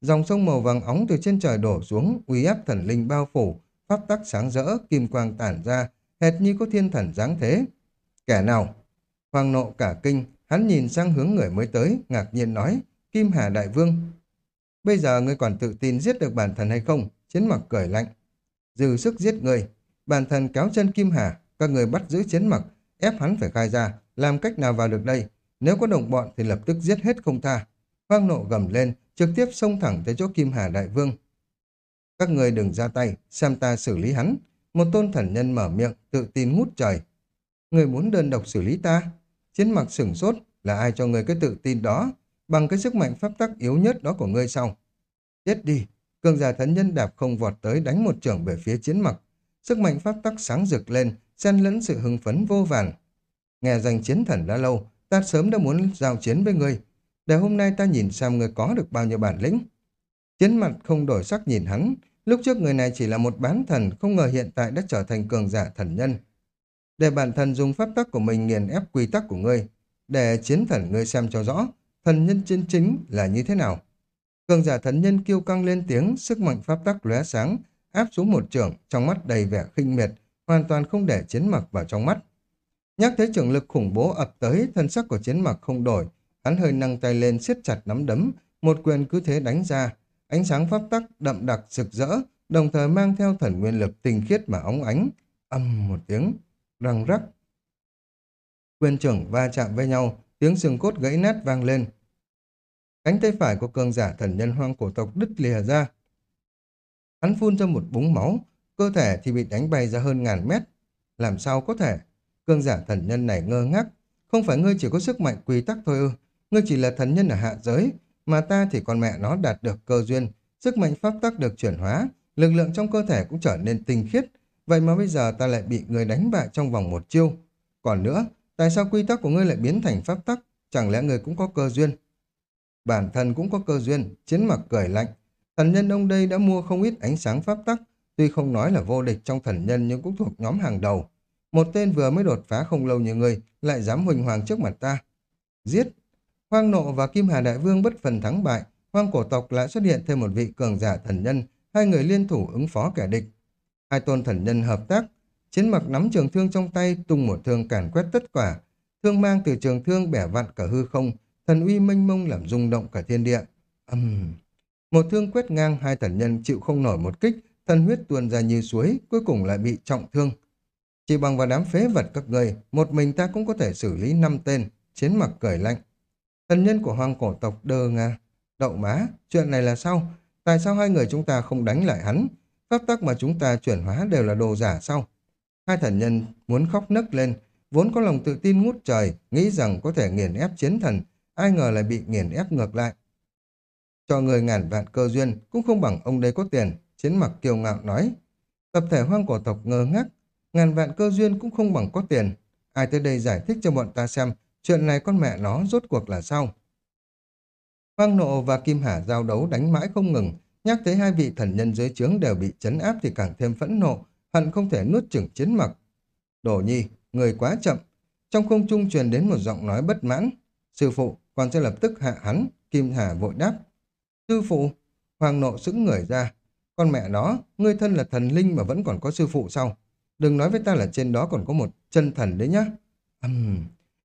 Dòng sông màu vàng óng từ trên trời đổ xuống, uy áp thần linh bao phủ, pháp tắc sáng rỡ, kim quang tản ra, hệt như có thiên thần dáng thế. Kẻ nào? Hoàng nộ cả kinh, hắn nhìn sang hướng người mới tới, ngạc nhiên nói, Kim Hà Đại Vương. Bây giờ ngươi còn tự tin giết được bản thân hay không? Chiến mặc cười lạnh. Dư sức giết người. Bản thân kéo chân Kim Hà, các người bắt giữ chiến mặc, ép hắn phải khai ra, làm cách nào vào được đây. Nếu có đồng bọn thì lập tức giết hết không tha. Hoang nộ gầm lên, trực tiếp xông thẳng tới chỗ Kim Hà Đại Vương. Các người đừng ra tay, xem ta xử lý hắn. Một tôn thần nhân mở miệng, tự tin ngút trời. Người muốn đơn độc xử lý ta? Chiến mặc sửng sốt, là ai cho người cái tự tin đó? Bằng cái sức mạnh pháp tắc yếu nhất đó của ngươi sau. Chết đi, cường giả thần nhân đạp không vọt tới đánh một trưởng về phía chiến mặc. Sức mạnh pháp tắc sáng rực lên, xen lẫn sự hưng phấn vô vàn. Nghe danh chiến thần đã lâu, ta sớm đã muốn giao chiến với ngươi. Để hôm nay ta nhìn xem ngươi có được bao nhiêu bản lĩnh. Chiến mặt không đổi sắc nhìn hắn, lúc trước người này chỉ là một bán thần, không ngờ hiện tại đã trở thành cường giả thần nhân. Để bản thân dùng pháp tắc của mình nghiền ép quy tắc của ngươi, để chiến thần ngươi xem cho rõ, thần nhân chân chính là như thế nào. Cường giả thần nhân kêu căng lên tiếng, sức mạnh pháp tắc lóe sáng, áp xuống một trường, trong mắt đầy vẻ khinh miệt, hoàn toàn không để chiến mặc vào trong mắt. Nhắc thấy trường lực khủng bố ập tới, thân sắc của chiến mặc không đổi, hắn hơi nâng tay lên siết chặt nắm đấm, một quyền cứ thế đánh ra, ánh sáng pháp tắc đậm đặc rực rỡ, đồng thời mang theo thần nguyên lực tinh khiết mà óng ánh, âm một tiếng, răng rắc. Quyền trưởng va chạm với nhau, tiếng xương cốt gãy nát vang lên. Cánh tay phải của cường giả thần nhân hoang cổ tộc đứt lìa ra. Hắn phun ra một búng máu, cơ thể thì bị đánh bay ra hơn ngàn mét. Làm sao có thể? Cường giả thần nhân này ngơ ngác. Không phải ngươi chỉ có sức mạnh quy tắc thôi ư. Ngươi chỉ là thần nhân ở hạ giới, mà ta thì con mẹ nó đạt được cơ duyên. Sức mạnh pháp tắc được chuyển hóa, lực lượng trong cơ thể cũng trở nên tinh khiết. Vậy mà bây giờ ta lại bị người đánh bại trong vòng một chiêu. Còn nữa, tại sao quy tắc của ngươi lại biến thành pháp tắc? Chẳng lẽ ngươi cũng có cơ duyên? Bản thân cũng có cơ duyên, chiến mặc cười lạnh. Thần nhân ông đây đã mua không ít ánh sáng pháp tắc, tuy không nói là vô địch trong thần nhân nhưng cũng thuộc nhóm hàng đầu. Một tên vừa mới đột phá không lâu như người lại dám huỳnh hoàng trước mặt ta. Giết! Hoang nộ và Kim Hà Đại Vương bất phần thắng bại, hoang cổ tộc lại xuất hiện thêm một vị cường giả thần nhân, hai người liên thủ ứng phó kẻ địch. Hai tôn thần nhân hợp tác, chiến mặc nắm trường thương trong tay tung một thương càn quét tất quả Thương mang từ trường thương bẻ vặn cả hư không, thần uy mênh mông làm rung động cả thiên địa. Uhm. Một thương quét ngang hai thần nhân chịu không nổi một kích, thần huyết tuôn ra như suối, cuối cùng lại bị trọng thương. Chỉ bằng vào đám phế vật các người, một mình ta cũng có thể xử lý năm tên, chiến mặc cởi lạnh. Thần nhân của hoàng cổ tộc đơ nga. Đậu má, chuyện này là sao? Tại sao hai người chúng ta không đánh lại hắn? Pháp tắc mà chúng ta chuyển hóa đều là đồ giả sao? Hai thần nhân muốn khóc nấc lên, vốn có lòng tự tin ngút trời, nghĩ rằng có thể nghiền ép chiến thần, ai ngờ lại bị nghiền ép ngược lại. Cho người ngàn vạn cơ duyên, cũng không bằng ông đây có tiền, chiến mặc kiêu ngạo nói. Tập thể hoang cổ tộc ngơ ngác, ngàn vạn cơ duyên cũng không bằng có tiền. Ai tới đây giải thích cho bọn ta xem, chuyện này con mẹ nó rốt cuộc là sao? Hoang nộ và Kim Hà giao đấu đánh mãi không ngừng, nhắc tới hai vị thần nhân dưới trướng đều bị chấn áp thì càng thêm phẫn nộ, hận không thể nuốt chửng chiến mặc. Đổ nhi, người quá chậm. Trong không trung truyền đến một giọng nói bất mãn. Sư phụ, con sẽ lập tức hạ hắn, Kim Hà vội đáp. Sư phụ, Hoàng nộ sững người ra. Con mẹ nó, ngươi thân là thần linh mà vẫn còn có sư phụ sao? Đừng nói với ta là trên đó còn có một chân thần đấy nhá. Uhm.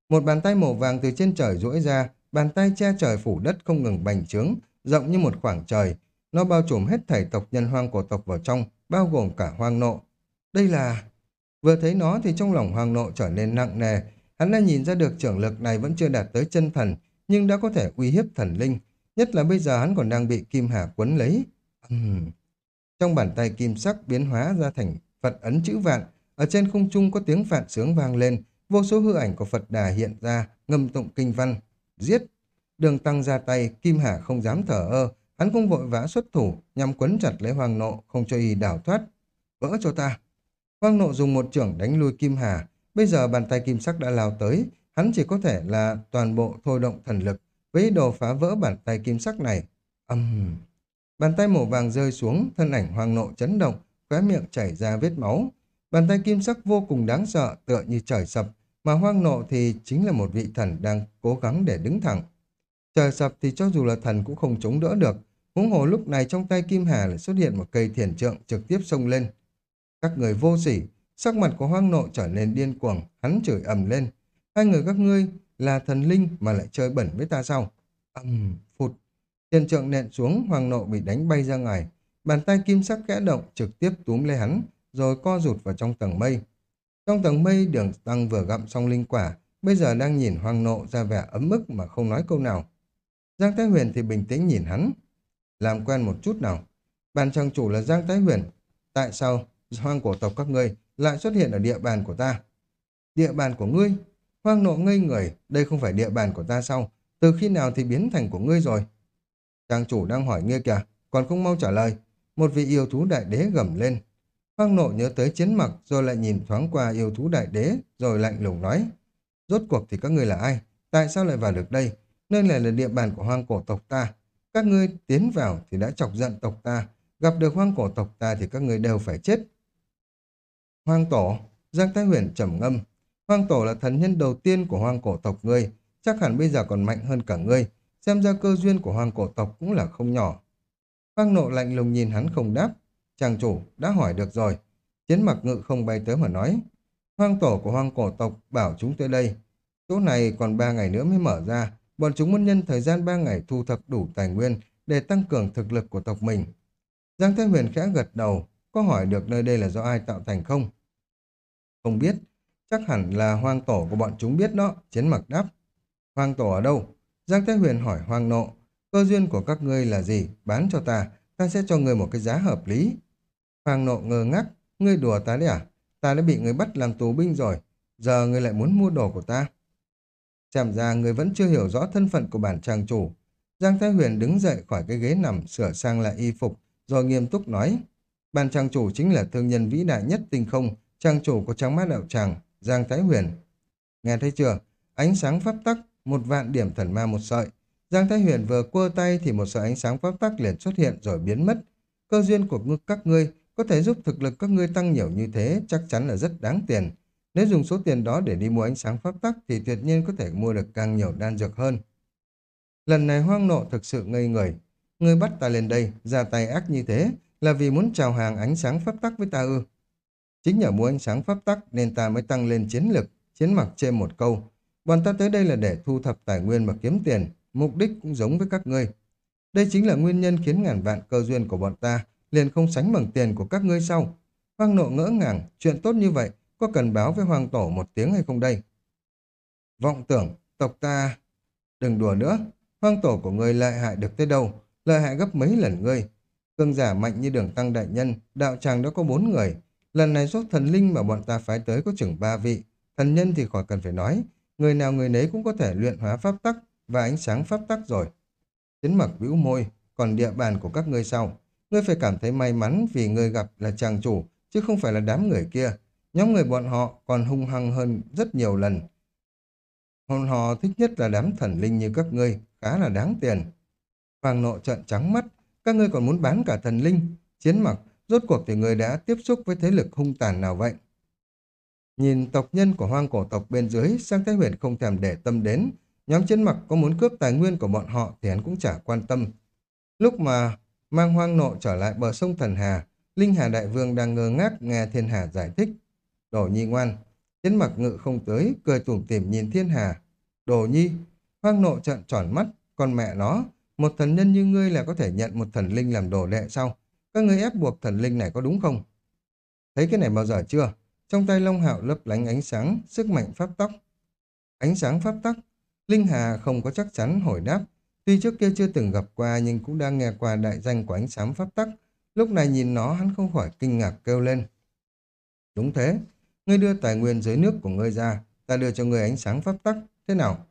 Một bàn tay màu vàng từ trên trời duỗi ra, bàn tay che trời phủ đất không ngừng bành trướng, rộng như một khoảng trời. Nó bao trùm hết thảy tộc nhân hoang của tộc vào trong, bao gồm cả hoang nộ. Đây là... Vừa thấy nó thì trong lòng hoang nộ trở nên nặng nề. Hắn đã nhìn ra được trưởng lực này vẫn chưa đạt tới chân thần, nhưng đã có thể uy hiếp thần linh. Nhất là bây giờ hắn còn đang bị Kim Hà quấn lấy. Uhm. Trong bàn tay kim sắc biến hóa ra thành Phật ấn chữ vạn. Ở trên không trung có tiếng phạn sướng vang lên. Vô số hư ảnh của Phật đà hiện ra, ngâm tụng kinh văn. Giết! Đường tăng ra tay, Kim Hà không dám thở ơ. Hắn cũng vội vã xuất thủ, nhằm quấn chặt lấy hoàng nộ, không cho y đảo thoát. Vỡ cho ta! Hoàng nộ dùng một trưởng đánh lui Kim Hà. Bây giờ bàn tay kim sắc đã lao tới, hắn chỉ có thể là toàn bộ thôi động thần lực với đồ phá vỡ bàn tay kim sắc này. Âm... Bàn tay màu vàng rơi xuống, thân ảnh hoang nộ chấn động, khóe miệng chảy ra vết máu. Bàn tay kim sắc vô cùng đáng sợ, tựa như trời sập, mà hoang nộ thì chính là một vị thần đang cố gắng để đứng thẳng. Trời sập thì cho dù là thần cũng không chống đỡ được, huống hồ lúc này trong tay Kim Hà lại xuất hiện một cây thiền trượng trực tiếp xông lên. Các người vô sỉ, sắc mặt của hoang nộ trở nên điên cuồng, hắn chửi ầm lên. Hai người các ngươi là thần linh mà lại chơi bẩn với ta sao? Ầm, phụt. tiền trượng nện xuống, hoàng nộ bị đánh bay ra ngoài. Bàn tay kim sắc kẽ động trực tiếp túm lấy hắn, rồi co rụt vào trong tầng mây. Trong tầng mây, đường tăng vừa gặm xong linh quả, bây giờ đang nhìn hoàng nộ ra vẻ ấm ức mà không nói câu nào. Giang Thái Huyền thì bình tĩnh nhìn hắn, làm quen một chút nào. Bàn trang chủ là Giang Thái Huyền, tại sao hoang cổ tộc các ngươi lại xuất hiện ở địa bàn của ta? Địa bàn của ngươi? Hoang nộ ngây người, đây không phải địa bàn của ta sao? Từ khi nào thì biến thành của ngươi rồi? Trang chủ đang hỏi ngươi kìa, còn không mau trả lời. Một vị yêu thú đại đế gầm lên. Hoang nộ nhớ tới chiến mặc rồi lại nhìn thoáng qua yêu thú đại đế rồi lạnh lùng nói. Rốt cuộc thì các ngươi là ai? Tại sao lại vào được đây? Nơi này là địa bàn của hoang cổ tộc ta. Các ngươi tiến vào thì đã chọc giận tộc ta. Gặp được hoang cổ tộc ta thì các ngươi đều phải chết. Hoang tổ, Giang Thái Huyền trầm ngâm. Hoang tổ là thần nhân đầu tiên của hoang cổ tộc ngươi. Chắc hẳn bây giờ còn mạnh hơn cả ngươi. Xem ra cơ duyên của hoang cổ tộc cũng là không nhỏ. Hoang nộ lạnh lùng nhìn hắn không đáp. Chàng chủ đã hỏi được rồi. Chiến mặc ngự không bay tới mà nói. Hoang tổ của hoang cổ tộc bảo chúng tới đây. Chỗ này còn ba ngày nữa mới mở ra. Bọn chúng muốn nhân thời gian ba ngày thu thập đủ tài nguyên để tăng cường thực lực của tộc mình. Giang Thái Huyền khẽ gật đầu. Có hỏi được nơi đây là do ai tạo thành không? Không biết. Chắc hẳn là hoang tổ của bọn chúng biết đó. Chiến mặc đáp. Hoang tổ ở đâu? Giang Thái Huyền hỏi hoang nộ. Cơ duyên của các ngươi là gì? Bán cho ta. Ta sẽ cho ngươi một cái giá hợp lý. hoang nộ ngơ ngác. Ngươi đùa ta đấy à? Ta đã bị ngươi bắt làm tù binh rồi. Giờ ngươi lại muốn mua đồ của ta. Chạm ra ngươi vẫn chưa hiểu rõ thân phận của bản trang chủ. Giang Thái Huyền đứng dậy khỏi cái ghế nằm sửa sang lại y phục rồi nghiêm túc nói. Bản trang chủ chính là thương nhân vĩ đại nhất tinh không, trang chủ của trang mát đạo tràng, Giang Thái Huyền. Nghe thấy chưa? Ánh sáng pháp tắc, một vạn điểm thần ma một sợi. Giang Thái Huyền vừa quơ tay thì một sợi ánh sáng pháp tắc liền xuất hiện rồi biến mất. Cơ duyên của các ngươi có thể giúp thực lực các ngươi tăng nhiều như thế chắc chắn là rất đáng tiền. Nếu dùng số tiền đó để đi mua ánh sáng pháp tắc thì tuyệt nhiên có thể mua được càng nhiều đan dược hơn. Lần này hoang nộ thực sự ngây người. Ngươi bắt ta lên đây, ra tay ác như thế, là vì muốn chào hàng ánh sáng pháp tắc với ta ư. Chính nhờ mua ánh sáng pháp tắc nên ta mới tăng lên chiến lực, chiến mặc trên một câu. Bọn ta tới đây là để thu thập tài nguyên và kiếm tiền, mục đích cũng giống với các ngươi. Đây chính là nguyên nhân khiến ngàn vạn cơ duyên của bọn ta liền không sánh bằng tiền của các ngươi sau. Hoang nộ ngỡ ngàng, chuyện tốt như vậy, có cần báo với hoàng tổ một tiếng hay không đây? Vọng tưởng, tộc ta... Đừng đùa nữa, hoàng tổ của ngươi lợi hại được tới đâu, lợi hại gấp mấy lần ngươi. Cương giả mạnh như đường tăng đại nhân, đạo tràng đã có bốn người. Lần này số thần linh mà bọn ta phái tới có chừng ba vị. Thần nhân thì khỏi cần phải nói, người nào người nấy cũng có thể luyện hóa pháp tắc và ánh sáng pháp tắc rồi. Tiến mặc bĩu môi, còn địa bàn của các ngươi sau. Ngươi phải cảm thấy may mắn vì ngươi gặp là chàng chủ, chứ không phải là đám người kia. Nhóm người bọn họ còn hung hăng hơn rất nhiều lần. Hồn họ thích nhất là đám thần linh như các ngươi, khá là đáng tiền. Hoàng nộ trợn trắng mắt, các ngươi còn muốn bán cả thần linh. Chiến mặc, rốt cuộc thì người đã tiếp xúc với thế lực hung tàn nào vậy? Nhìn tộc nhân của hoang cổ tộc bên dưới, sang Thái Huyền không thèm để tâm đến. Nhóm chiến mặc có muốn cướp tài nguyên của bọn họ thì hắn cũng chả quan tâm. Lúc mà mang hoang nộ trở lại bờ sông Thần Hà, Linh Hà Đại Vương đang ngơ ngác nghe Thiên Hà giải thích. Đồ nhi ngoan, chiến mặc ngự không tới, cười tủm tỉm nhìn Thiên Hà. Đồ nhi, hoang nộ trợn tròn mắt, con mẹ nó, một thần nhân như ngươi là có thể nhận một thần linh làm đồ đệ sao? Các ngươi ép buộc thần linh này có đúng không? Thấy cái này bao giờ chưa? Trong tay Long Hạo lấp lánh ánh sáng, sức mạnh pháp tắc. Ánh sáng pháp tắc, Linh Hà không có chắc chắn hồi đáp. Tuy trước kia chưa từng gặp qua nhưng cũng đang nghe qua đại danh của ánh sáng pháp tắc. Lúc này nhìn nó hắn không khỏi kinh ngạc kêu lên. Đúng thế, ngươi đưa tài nguyên dưới nước của ngươi ra, ta đưa cho ngươi ánh sáng pháp tắc, thế nào?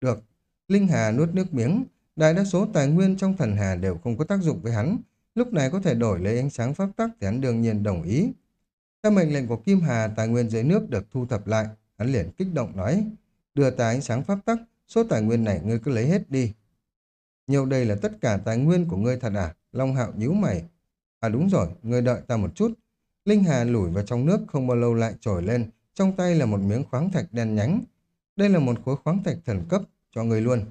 Được, Linh Hà nuốt nước miếng, đại đa số tài nguyên trong thần hà đều không có tác dụng với hắn, lúc này có thể đổi lấy ánh sáng pháp tắc thì hắn đương nhiên đồng ý. Theo mệnh lệnh của Kim Hà, tài nguyên dưới nước được thu thập lại, hắn liền kích động nói, đưa ta ánh sáng pháp tắc, số tài nguyên này ngươi cứ lấy hết đi. Nhiều đây là tất cả tài nguyên của ngươi thật à? Long Hạo nhíu mày. À đúng rồi, ngươi đợi ta một chút. Linh Hà lủi vào trong nước không bao lâu lại trồi lên, trong tay là một miếng khoáng thạch đen nhánh. Đây là một khối khoáng thạch thần cấp, cho người luôn.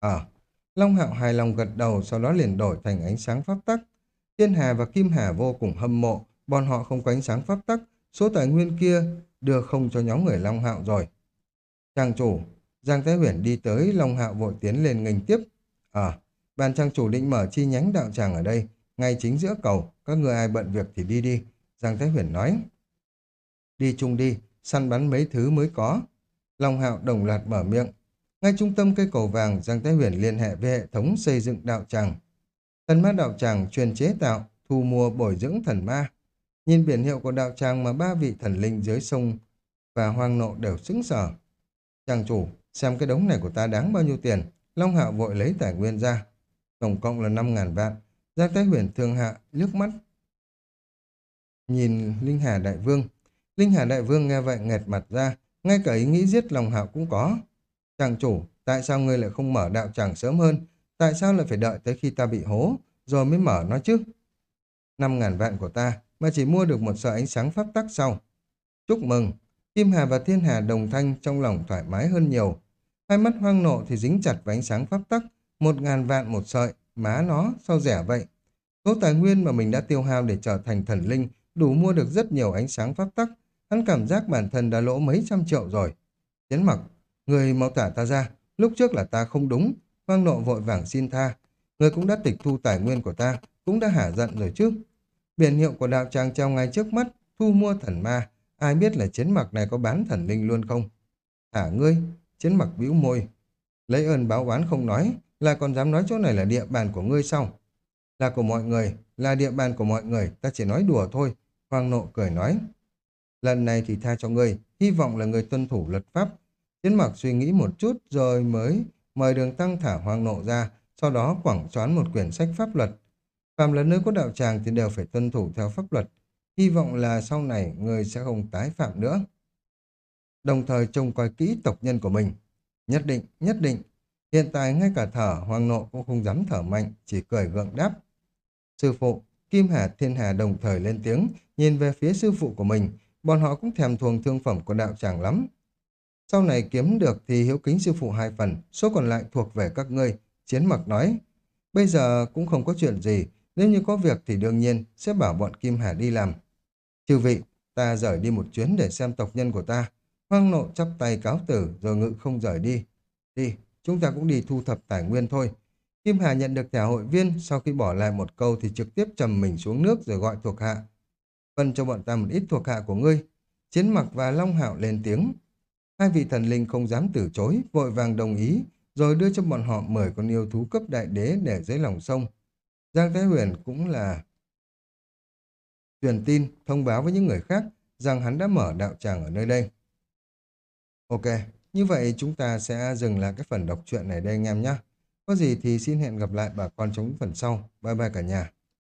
À, Long Hạo hài lòng gật đầu, sau đó liền đổi thành ánh sáng pháp tắc. Thiên Hà và Kim Hà vô cùng hâm mộ, bọn họ không có ánh sáng pháp tắc, số tài nguyên kia đưa không cho nhóm người Long Hạo rồi. Trang chủ, Giang Thái Huyền đi tới, Long Hạo vội tiến lên nghênh tiếp. À, bàn trang chủ định mở chi nhánh đạo tràng ở đây, ngay chính giữa cầu, các người ai bận việc thì đi đi. Giang Thái Huyền nói. Đi chung đi, săn bắn mấy thứ mới có. Long Hạo đồng loạt mở miệng. Ngay trung tâm cây cầu vàng, Giang Thái Huyền liên hệ với hệ thống xây dựng đạo tràng. Thần ma đạo tràng chuyên chế tạo, thu mua bồi dưỡng thần ma. Nhìn biển hiệu của đạo tràng mà ba vị thần linh dưới sông và hoang nộ đều sững sờ. Chàng chủ, xem cái đống này của ta đáng bao nhiêu tiền. Long Hạo vội lấy tài nguyên ra. Tổng cộng là 5.000 vạn. Ra Thái Huyền thương hạ, nước mắt. Nhìn Linh Hà Đại Vương. Linh Hà Đại Vương nghe vậy nghẹt mặt ra. Ngay cả ý nghĩ giết long Hạo cũng có. Chàng chủ, tại sao ngươi lại không mở đạo tràng sớm hơn? Tại sao lại phải đợi tới khi ta bị hố, rồi mới mở nó chứ? Năm ngàn vạn của ta, mà chỉ mua được một sợi ánh sáng pháp tắc sau. Chúc mừng! Kim Hà và Thiên Hà đồng thanh trong lòng thoải mái hơn nhiều. Hai mắt hoang nộ thì dính chặt vào ánh sáng pháp tắc, một ngàn vạn một sợi, má nó, sao rẻ vậy? Số tài nguyên mà mình đã tiêu hao để trở thành thần linh đủ mua được rất nhiều ánh sáng pháp tắc. Hắn cảm giác bản thân đã lỗ mấy trăm triệu rồi. Tiến mặc, người mau tả ta ra, lúc trước là ta không đúng, hoang nộ vội vàng xin tha. Người cũng đã tịch thu tài nguyên của ta, cũng đã hả giận rồi chứ. Biển hiệu của đạo tràng treo ngay trước mắt, thu mua thần ma, ai biết là chiến mặc này có bán thần linh luôn không? Hả ngươi, chiến mặc bĩu môi, lấy ơn báo oán không nói, là còn dám nói chỗ này là địa bàn của ngươi sao? Là của mọi người, là địa bàn của mọi người, ta chỉ nói đùa thôi. Hoàng nộ cười nói. Lần này thì tha cho ngươi, hy vọng là người tuân thủ luật pháp. Chiến mặc suy nghĩ một chút rồi mới mời đường tăng thả hoang nộ ra, sau đó quẳng choán một quyển sách pháp luật. Phạm là nơi có đạo tràng thì đều phải tuân thủ theo pháp luật. Hy vọng là sau này người sẽ không tái phạm nữa. Đồng thời trông coi kỹ tộc nhân của mình. Nhất định, nhất định. Hiện tại ngay cả thở, hoàng nộ cũng không dám thở mạnh, chỉ cười gượng đáp. Sư phụ, Kim Hà Thiên Hà đồng thời lên tiếng, nhìn về phía sư phụ của mình. Bọn họ cũng thèm thuồng thương phẩm của đạo tràng lắm. Sau này kiếm được thì hiếu kính sư phụ hai phần, số còn lại thuộc về các ngươi. Chiến mặc nói, bây giờ cũng không có chuyện gì, nếu như có việc thì đương nhiên sẽ bảo bọn Kim Hà đi làm. Chư vị, ta rời đi một chuyến để xem tộc nhân của ta. Hoang nộ chắp tay cáo tử rồi ngự không rời đi. Đi, chúng ta cũng đi thu thập tài nguyên thôi. Kim Hà nhận được thẻ hội viên, sau khi bỏ lại một câu thì trực tiếp trầm mình xuống nước rồi gọi thuộc hạ. Phân cho bọn ta một ít thuộc hạ của ngươi. Chiến mặc và Long Hạo lên tiếng. Hai vị thần linh không dám từ chối, vội vàng đồng ý, rồi đưa cho bọn họ mời con yêu thú cấp đại đế để dưới lòng sông. Giang Thái Huyền cũng là truyền tin, thông báo với những người khác rằng hắn đã mở đạo tràng ở nơi đây. Ok, như vậy chúng ta sẽ dừng lại cái phần đọc truyện này đây anh em nhé. Có gì thì xin hẹn gặp lại bà con trong phần sau. Bye bye cả nhà.